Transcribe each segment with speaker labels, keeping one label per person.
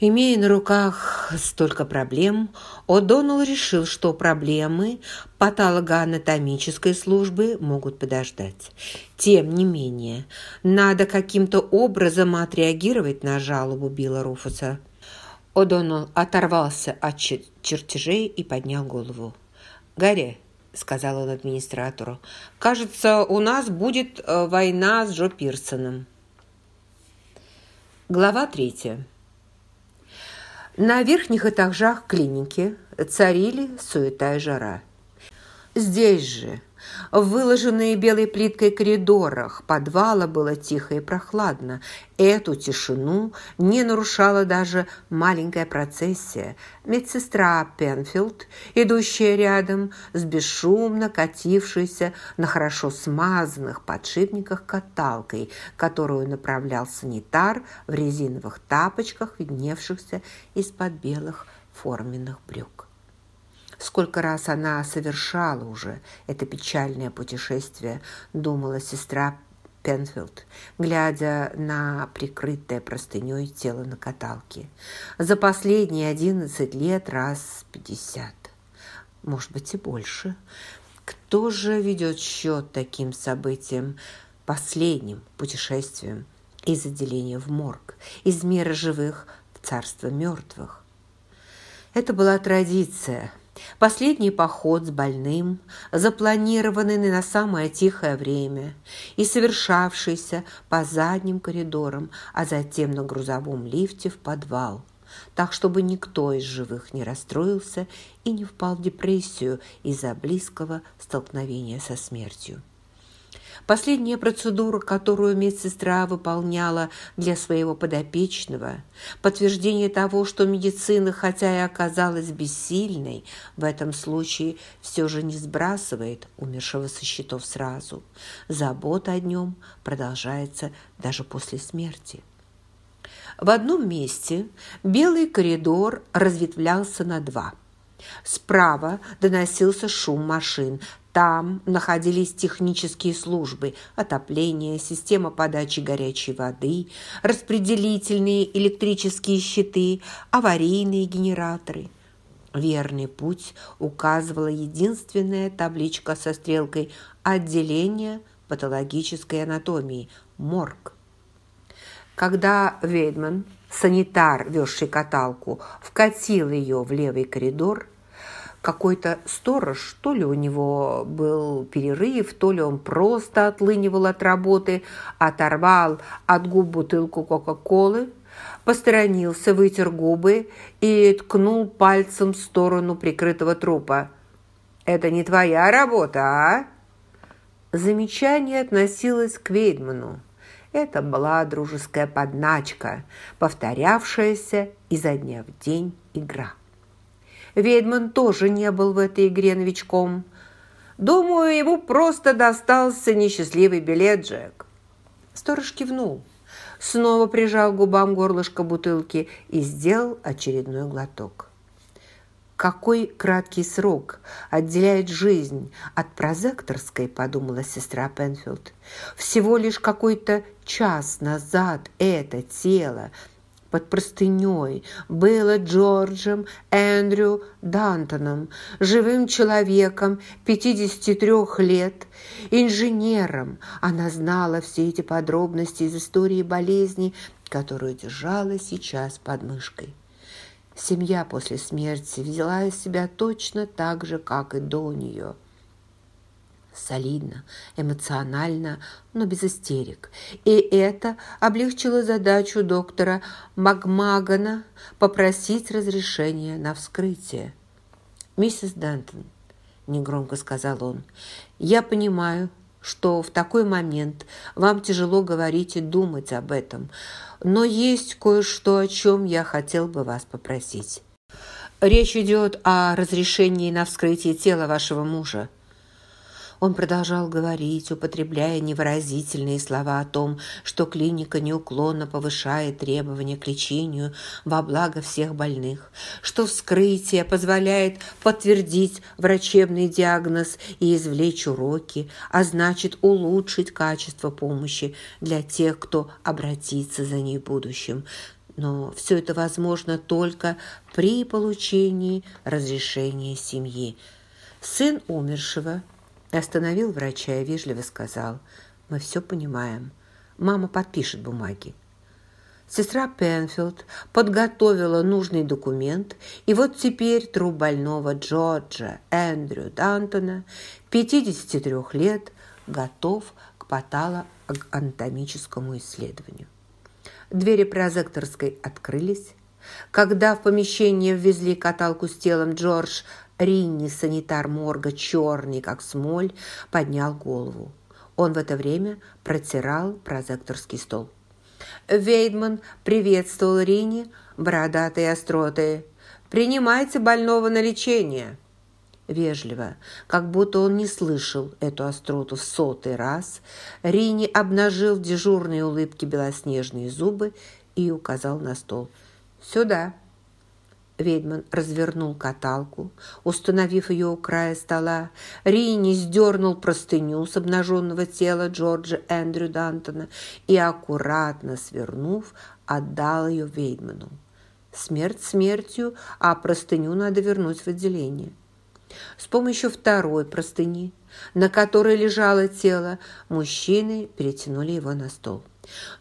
Speaker 1: Имея на руках столько проблем, О'Доннелл решил, что проблемы патологоанатомической службы могут подождать. Тем не менее, надо каким-то образом отреагировать на жалобу Билла Руфуса. О'Доннелл оторвался от чертежей и поднял голову. «Гарри», — сказал он администратору, — «кажется, у нас будет э, война с Джо Пирсоном». Глава третья. На верхних этажах клиники царили суета и жара. Здесь же в выложенные белой плиткой коридорах подвала было тихо и прохладно. Эту тишину не нарушала даже маленькая процессия. Медсестра Пенфилд, идущая рядом с бесшумно катившейся на хорошо смазанных подшипниках каталкой, которую направлял санитар в резиновых тапочках, видневшихся из-под белых форменных брюк. Сколько раз она совершала уже это печальное путешествие, думала сестра Пенфилд, глядя на прикрытое простыней тело на каталке. За последние одиннадцать лет раз пятьдесят. Может быть и больше. Кто же ведет счет таким событиям, последним путешествием из отделения в морг, из мира живых в царство мертвых? Это была традиция – Последний поход с больным, запланированный на самое тихое время и совершавшийся по задним коридорам, а затем на грузовом лифте в подвал, так чтобы никто из живых не расстроился и не впал в депрессию из-за близкого столкновения со смертью. Последняя процедура, которую медсестра выполняла для своего подопечного, подтверждение того, что медицина, хотя и оказалась бессильной, в этом случае все же не сбрасывает умершего со счетов сразу. Забота о нем продолжается даже после смерти. В одном месте белый коридор разветвлялся на два – Справа доносился шум машин, там находились технические службы, отопление, система подачи горячей воды, распределительные электрические щиты, аварийные генераторы. Верный путь указывала единственная табличка со стрелкой «Отделение патологической анатомии. Морг». Когда Вейдман, санитар, везший каталку, вкатил ее в левый коридор – какой-то сторож, то ли у него был перерыв, то ли он просто отлынивал от работы, оторвал от губ бутылку Кока-Колы, посторонился, вытер губы и ткнул пальцем в сторону прикрытого трупа. «Это не твоя работа, а?» Замечание относилось к Вейдману. Это была дружеская подначка, повторявшаяся изо дня в день игра. Ведьман тоже не был в этой игре новичком. Думаю, ему просто достался несчастливый билет, Джек. Сторож кивнул, снова прижал губам горлышко бутылки и сделал очередной глоток. «Какой краткий срок отделяет жизнь от прозекторской», – подумала сестра Пенфилд. «Всего лишь какой-то час назад это тело под простыней было Джорджем Эндрю Дантоном, живым человеком 53 лет, инженером. Она знала все эти подробности из истории болезни, которую держала сейчас под мышкой. Семья после смерти взяла себя точно так же, как и до нее – солидно, эмоционально, но без истерик. И это облегчило задачу доктора Макмагана попросить разрешения на вскрытие. «Миссис Дантон», – негромко сказал он, – «я понимаю, что в такой момент вам тяжело говорить и думать об этом, но есть кое-что, о чем я хотел бы вас попросить. Речь идет о разрешении на вскрытие тела вашего мужа. Он продолжал говорить, употребляя невыразительные слова о том, что клиника неуклонно повышает требования к лечению во благо всех больных, что вскрытие позволяет подтвердить врачебный диагноз и извлечь уроки, а значит улучшить качество помощи для тех, кто обратится за ней в будущем. но все это возможно только при получении разрешения семьи. Сын умершего остановил врача и вежливо сказал, «Мы все понимаем. Мама подпишет бумаги». Сестра Пенфилд подготовила нужный документ, и вот теперь труп больного Джорджа Эндрю Дантона, 53 лет, готов к патологоанатомическому исследованию. Двери прозекторской открылись. Когда в помещение ввезли каталку с телом, Джордж Ринни, санитар морга, черный, как смоль, поднял голову. Он в это время протирал прозекторский стол. Вейдман приветствовал Ринни, бородатые остроты. «Принимайте больного на лечение!» Вежливо, как будто он не слышал эту остроту в сотый раз, Рини обнажил в дежурной улыбке белоснежные зубы и указал на стол. «Сюда!» Ведьман развернул каталку, установив ее у края стола. Рини сдернул простыню с обнаженного тела Джорджа Эндрю Дантона и, аккуратно свернув, отдал ее Ведьману. Смерть смертью, а простыню надо вернуть в отделение. С помощью второй простыни, на которой лежало тело, мужчины перетянули его на стол.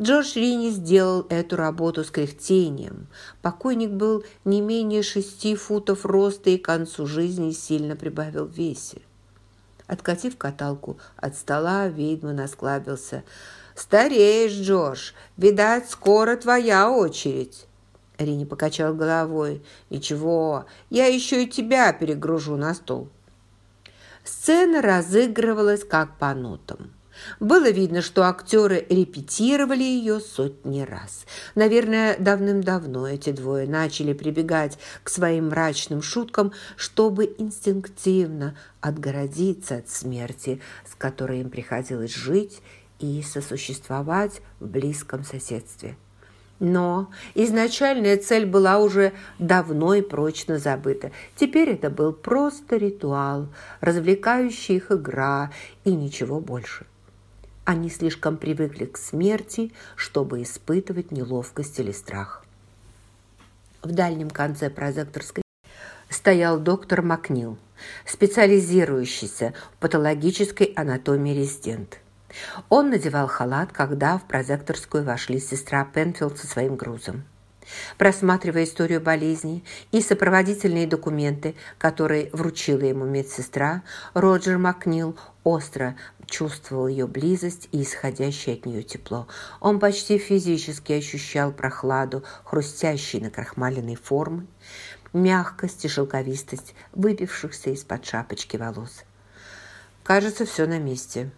Speaker 1: Джордж Рини сделал эту работу с кряхтением. Покойник был не менее шести футов роста и к концу жизни сильно прибавил в весе. Откатив каталку от стола, Вейдман осклабился. «Стареешь, Джордж. Видать, скоро твоя очередь». Рини покачал головой. «Ничего, я еще и тебя перегружу на стол». Сцена разыгрывалась как по нотам. Было видно, что актеры репетировали ее сотни раз. Наверное, давным-давно эти двое начали прибегать к своим мрачным шуткам, чтобы инстинктивно отгородиться от смерти, с которой им приходилось жить и сосуществовать в близком соседстве. Но изначальная цель была уже давно и прочно забыта. Теперь это был просто ритуал, развлекающий их игра и ничего больше. Они слишком привыкли к смерти, чтобы испытывать неловкость или страх. В дальнем конце прозекторской стоял доктор Макнил, специализирующийся в патологической анатомии резидент. Он надевал халат, когда в прозекторскую вошли сестра Пенфилд со своим грузом. Просматривая историю болезни и сопроводительные документы, которые вручила ему медсестра, Роджер Макнил остро чувствовал ее близость и исходящее от нее тепло. Он почти физически ощущал прохладу, хрустящей на крахмаленной формы, мягкость и шелковистость выбившихся из-под шапочки волос. Кажется, все на месте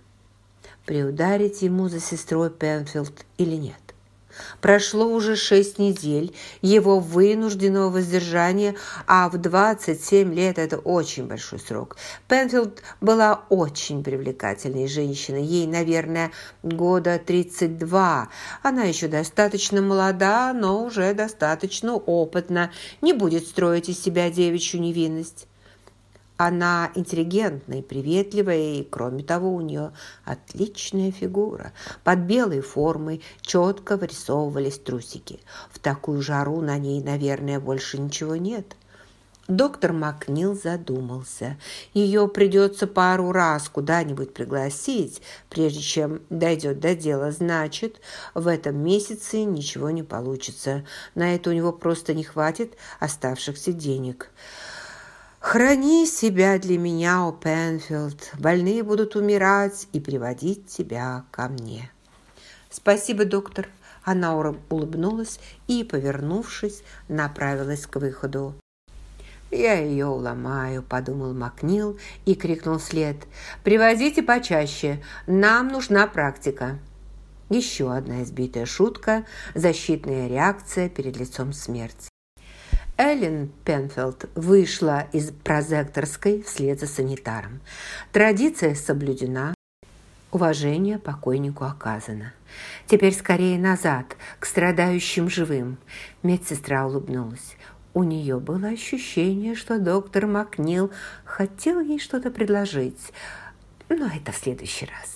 Speaker 1: приударить ему за сестрой Пенфилд или нет. Прошло уже шесть недель его вынужденного воздержания, а в 27 лет это очень большой срок. Пенфилд была очень привлекательной женщиной, ей, наверное, года 32. Она еще достаточно молода, но уже достаточно опытна, не будет строить из себя девичью невинность. Она интеллигентная и приветливая, и, кроме того, у нее отличная фигура. Под белой формой четко вырисовывались трусики. В такую жару на ней, наверное, больше ничего нет. Доктор Макнил задумался. Ее придется пару раз куда-нибудь пригласить, прежде чем дойдет до дела. Значит, в этом месяце ничего не получится. На это у него просто не хватит оставшихся денег. Храни себя для меня, о Пенфилд. Больные будут умирать и приводить тебя ко мне. Спасибо, доктор. Она улыбнулась и, повернувшись, направилась к выходу. «Я ее уломаю», – подумал Макнил и крикнул вслед. «Привозите почаще, нам нужна практика». Еще одна избитая шутка, защитная реакция перед лицом смерти. Эллен Пенфилд вышла из прозекторской вслед за санитаром. Традиция соблюдена, уважение покойнику оказано. Теперь скорее назад, к страдающим живым. Медсестра улыбнулась. У нее было ощущение, что доктор Макнил хотел ей что-то предложить, но это в следующий раз.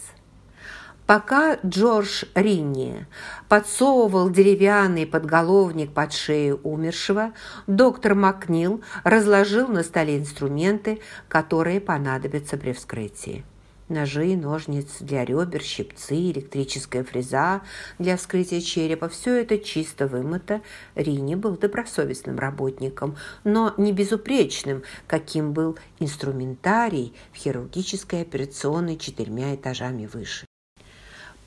Speaker 1: Пока Джордж Ринни подсовывал деревянный подголовник под шею умершего, доктор Макнил разложил на столе инструменты, которые понадобятся при вскрытии. Ножи, ножницы для ребер, щипцы, электрическая фреза для вскрытия черепа – все это чисто вымыто. Рини был добросовестным работником, но не безупречным, каким был инструментарий в хирургической операционной четырьмя этажами выше.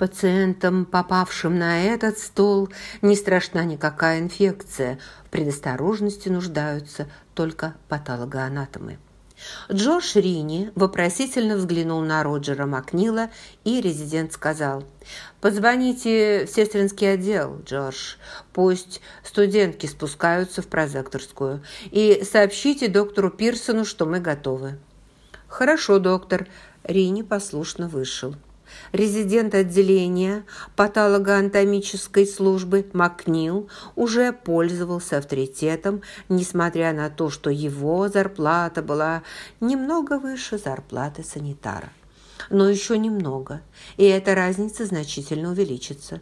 Speaker 1: Пациентам, попавшим на этот стол, не страшна никакая инфекция. В предосторожности нуждаются только патологоанатомы. Джордж Рини вопросительно взглянул на Роджера Макнила, и резидент сказал, «Позвоните в сестринский отдел, Джордж. Пусть студентки спускаются в прозекторскую. И сообщите доктору Пирсону, что мы готовы». «Хорошо, доктор». Рини послушно вышел резидент отделения патологоанатомической службы Макнил уже пользовался авторитетом, несмотря на то, что его зарплата была немного выше зарплаты санитара. Но еще немного, и эта разница значительно увеличится.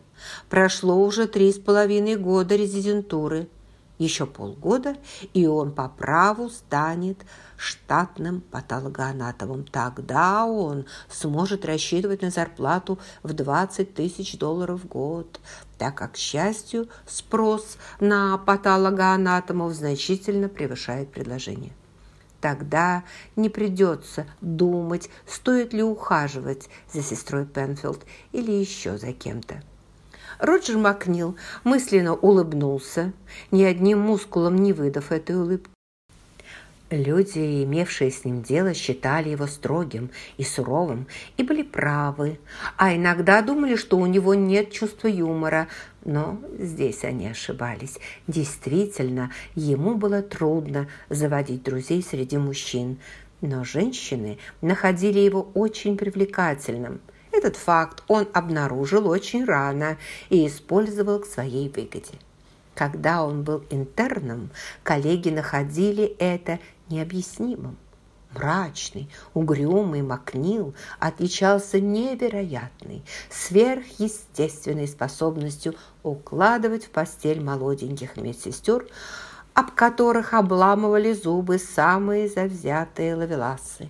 Speaker 1: Прошло уже три с половиной года резидентуры – еще полгода, и он по праву станет штатным патологоанатомом. Тогда он сможет рассчитывать на зарплату в 20 тысяч долларов в год, так как, к счастью, спрос на патологоанатомов значительно превышает предложение. Тогда не придется думать, стоит ли ухаживать за сестрой Пенфилд или еще за кем-то. Роджер Макнил мысленно улыбнулся, ни одним мускулом не выдав этой улыбки. Люди, имевшие с ним дело, считали его строгим и суровым и были правы, а иногда думали, что у него нет чувства юмора, но здесь они ошибались. Действительно, ему было трудно заводить друзей среди мужчин, но женщины находили его очень привлекательным – этот факт он обнаружил очень рано и использовал к своей выгоде. Когда он был интерном, коллеги находили это необъяснимым. Мрачный, угрюмый Макнил отличался невероятной, сверхъестественной способностью укладывать в постель молоденьких медсестер, об которых обламывали зубы самые завзятые лавеласы.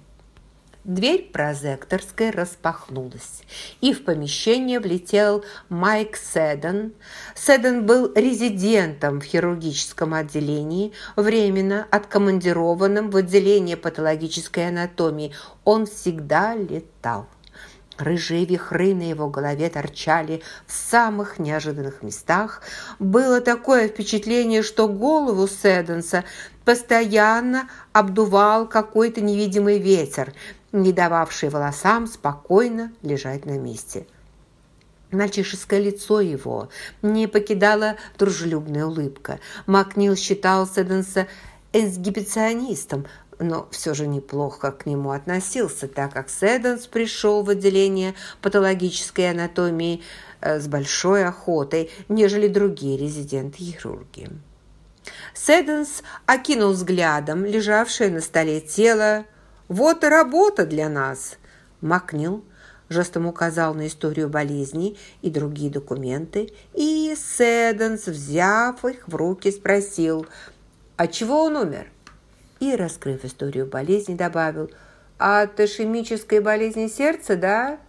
Speaker 1: Дверь прозекторской распахнулась, и в помещение влетел Майк Седан. Седан был резидентом в хирургическом отделении, временно откомандированным в отделение патологической анатомии. Он всегда летал. Рыжие вихры на его голове торчали в самых неожиданных местах. Было такое впечатление, что голову Седенса постоянно обдувал какой-то невидимый ветер, не дававший волосам спокойно лежать на месте. Мальчишеское лицо его не покидала дружелюбная улыбка. Макнил считал Седенса эксгибиционистом, но все же неплохо к нему относился, так как Седенс пришел в отделение патологической анатомии э, с большой охотой, нежели другие резиденты-хирурги. Седенс окинул взглядом лежавшее на столе тело. «Вот и работа для нас!» Макнил жестом указал на историю болезни и другие документы, и Седенс, взяв их в руки, спросил, «А чего он умер?» И, раскрыв историю болезни, добавил, «От ишемической болезни сердца, да?»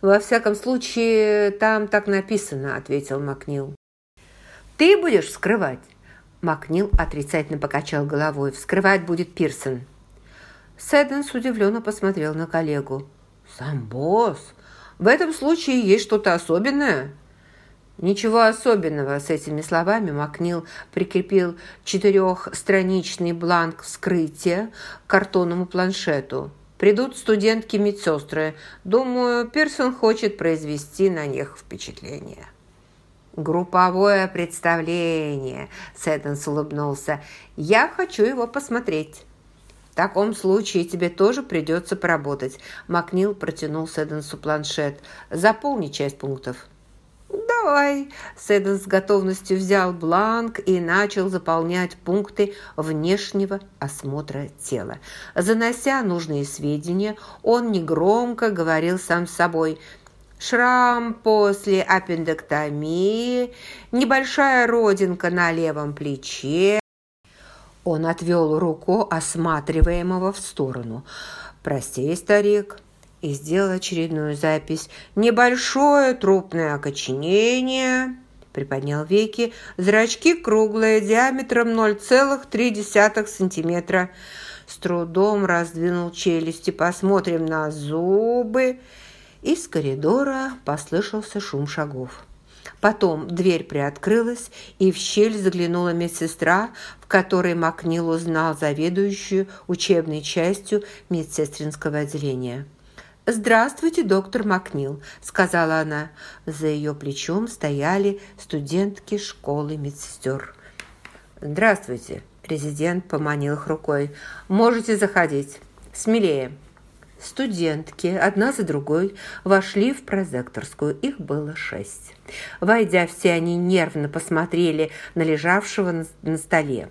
Speaker 1: «Во всяком случае, там так написано», — ответил Макнил. «Ты будешь вскрывать?» Макнил отрицательно покачал головой. «Вскрывать будет Пирсон». Сэдденс удивленно посмотрел на коллегу. «Сам босс? В этом случае есть что-то особенное?» Ничего особенного с этими словами Макнил прикрепил четырехстраничный бланк вскрытия к картонному планшету. Придут студентки-медсестры. Думаю, Пирсон хочет произвести на них впечатление. «Групповое представление», — Сэттенс улыбнулся. «Я хочу его посмотреть». «В таком случае тебе тоже придется поработать». Макнил протянул Сэдденсу планшет. «Заполни часть пунктов». «Давай!» Сэдден с готовностью взял бланк и начал заполнять пункты внешнего осмотра тела. Занося нужные сведения, он негромко говорил сам с собой – шрам после аппендэктомии, небольшая родинка на левом плече. Он отвел руку осматриваемого в сторону. «Прости, старик», и сделал очередную запись. «Небольшое трупное окоченение» приподнял веки, зрачки круглые, диаметром 0,3 сантиметра. С трудом раздвинул челюсти. Посмотрим на зубы. Из коридора послышался шум шагов. Потом дверь приоткрылась, и в щель заглянула медсестра, в которой Макнил узнал заведующую учебной частью медсестринского отделения. «Здравствуйте, доктор Макнил», – сказала она. За ее плечом стояли студентки школы медсестер. «Здравствуйте», – резидент поманил их рукой. «Можете заходить. Смелее». Студентки, одна за другой, вошли в прозекторскую. Их было шесть. Войдя, все они нервно посмотрели на лежавшего на столе.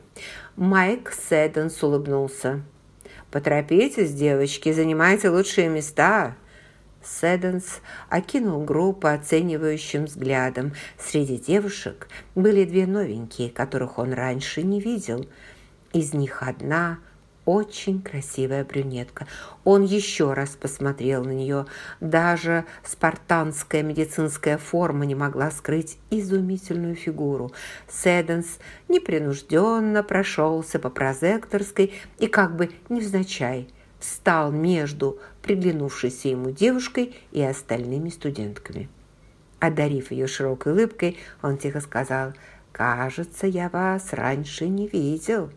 Speaker 1: Майк Сэдденс улыбнулся. «Поторопитесь, девочки, занимайте лучшие места!» Сэдденс окинул группу оценивающим взглядом. Среди девушек были две новенькие, которых он раньше не видел. Из них одна очень красивая брюнетка. Он еще раз посмотрел на нее. Даже спартанская медицинская форма не могла скрыть изумительную фигуру. Седенс непринужденно прошелся по прозекторской и как бы невзначай встал между приглянувшейся ему девушкой и остальными студентками. Одарив ее широкой улыбкой, он тихо сказал, «Кажется, я вас раньше не видел».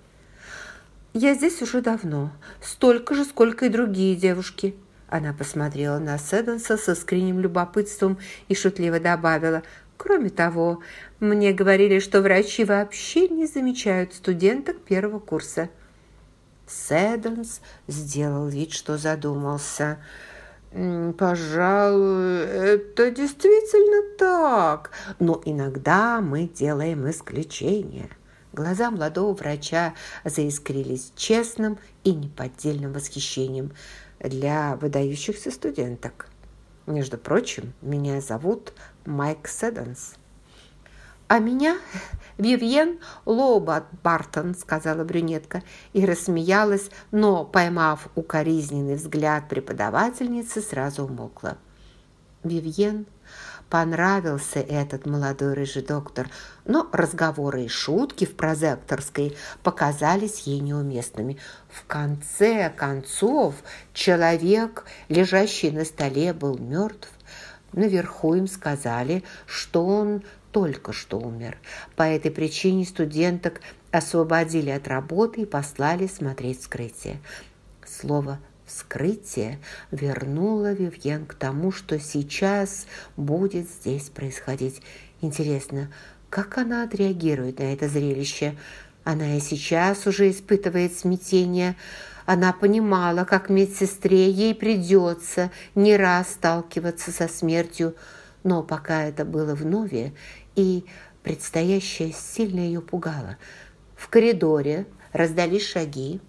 Speaker 1: «Я здесь уже давно, столько же, сколько и другие девушки». Она посмотрела на Седенса со искренним любопытством и шутливо добавила, «Кроме того, мне говорили, что врачи вообще не замечают студенток первого курса». Седенс сделал вид, что задумался. «Пожалуй, это действительно так, но иногда мы делаем исключения». Глаза молодого врача заискрились честным и неподдельным восхищением для выдающихся студенток. Между прочим, меня зовут Майк Седенс. «А меня Вивьен Лобат Бартон», — сказала брюнетка и рассмеялась, но, поймав укоризненный взгляд преподавательницы, сразу умолкла. Вивьен понравился этот молодой рыжий доктор, но разговоры и шутки в прозекторской показались ей неуместными. В конце концов, человек, лежащий на столе, был мертв. Наверху им сказали, что он только что умер. По этой причине студенток освободили от работы и послали смотреть вскрытие. Слово вскрытие вернуло Вивьен к тому, что сейчас будет здесь происходить. Интересно, как она отреагирует на это зрелище? Она и сейчас уже испытывает смятение. Она понимала, как медсестре ей придется не раз сталкиваться со смертью, но пока это было вновь, и предстоящее сильно ее пугало. В коридоре раздались шаги,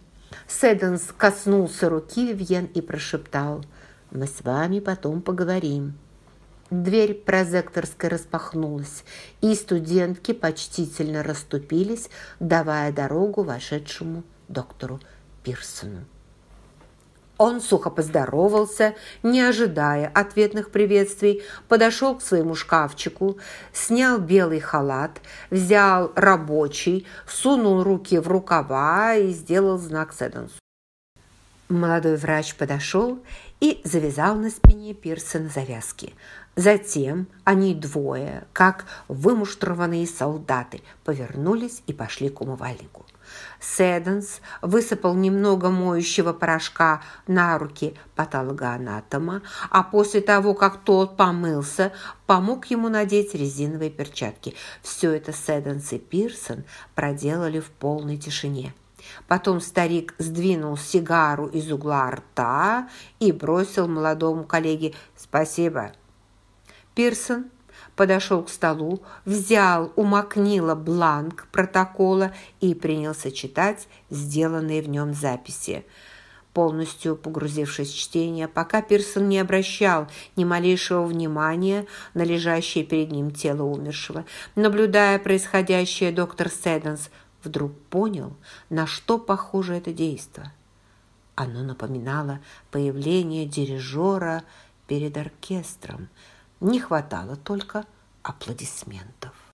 Speaker 1: Сэдденс коснулся руки Вивьен и прошептал «Мы с вами потом поговорим». Дверь прозекторской распахнулась, и студентки почтительно расступились, давая дорогу вошедшему доктору Пирсону. Он сухо поздоровался, не ожидая ответных приветствий, подошел к своему шкафчику, снял белый халат, взял рабочий, сунул руки в рукава и сделал знак Седенсу. Молодой врач подошел и завязал на спине Пирсона завязки. Затем они двое, как вымуштрованные солдаты, повернулись и пошли к умывальнику. Седенс высыпал немного моющего порошка на руки патологоанатома, а после того, как тот помылся, помог ему надеть резиновые перчатки. Все это Седенс и Пирсон проделали в полной тишине. Потом старик сдвинул сигару из угла рта и бросил молодому коллеге «Спасибо». Пирсон подошел к столу, взял у Макнила бланк протокола и принялся читать сделанные в нем записи. полностью погрузившись в чтение, пока Пирсон не обращал ни малейшего внимания на лежащее перед ним тело умершего. Наблюдая происходящее, доктор Сэдденс вдруг понял, на что похоже это действо. Оно напоминало появление дирижера перед оркестром. Не хватало только аплодисментов.